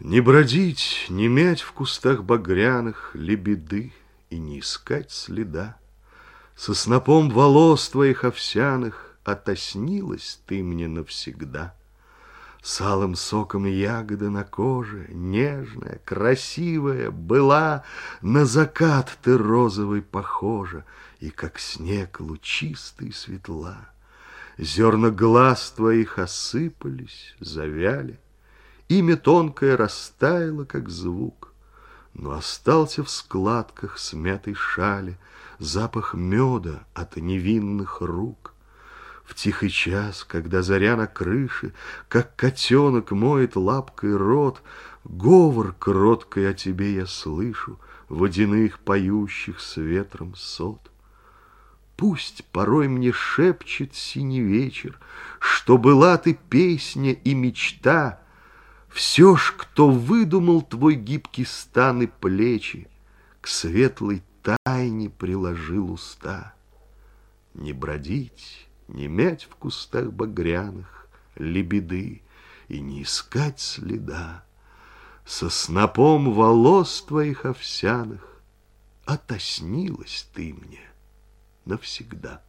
Не бродить, не мять в кустах багряных Лебеды и не искать следа. Со снопом волос твоих овсяных Отоснилась ты мне навсегда. С алым соком ягоды на коже, Нежная, красивая была, На закат ты розовый похожа, И как снег лучистый светла. Зерна глаз твоих осыпались, завяли, Имя тонкое растаяло, как звук, Но остался в складках смятой шали Запах меда от невинных рук. В тихий час, когда заря на крыше, Как котенок моет лапкой рот, Говор кроткой о тебе я слышу, Водяных поющих с ветром сот. Пусть порой мне шепчет синий вечер, Что была ты песня и мечта, все ж, кто выдумал твой гибкий стан и плечи, К светлой тайне приложил уста. Не бродить, не мять в кустах багряных Лебеды и не искать следа. Со снопом волос твоих овсяных Отоснилась ты мне навсегда.